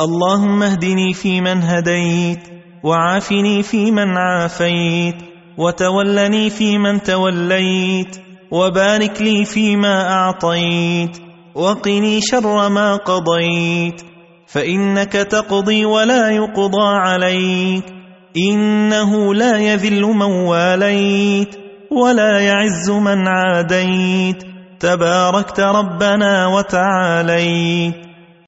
اللهم اهدني فيمن هديت وعافني فيمن عافيت وتولني فيمن توليت وبارك لي فيما أعطيت وقني شر ما قضيت. فإنك تقضي ولا يقضى عليك إنه لا يذل من واليت ولا يعز من عاديت. تباركت ربنا وتعاليت.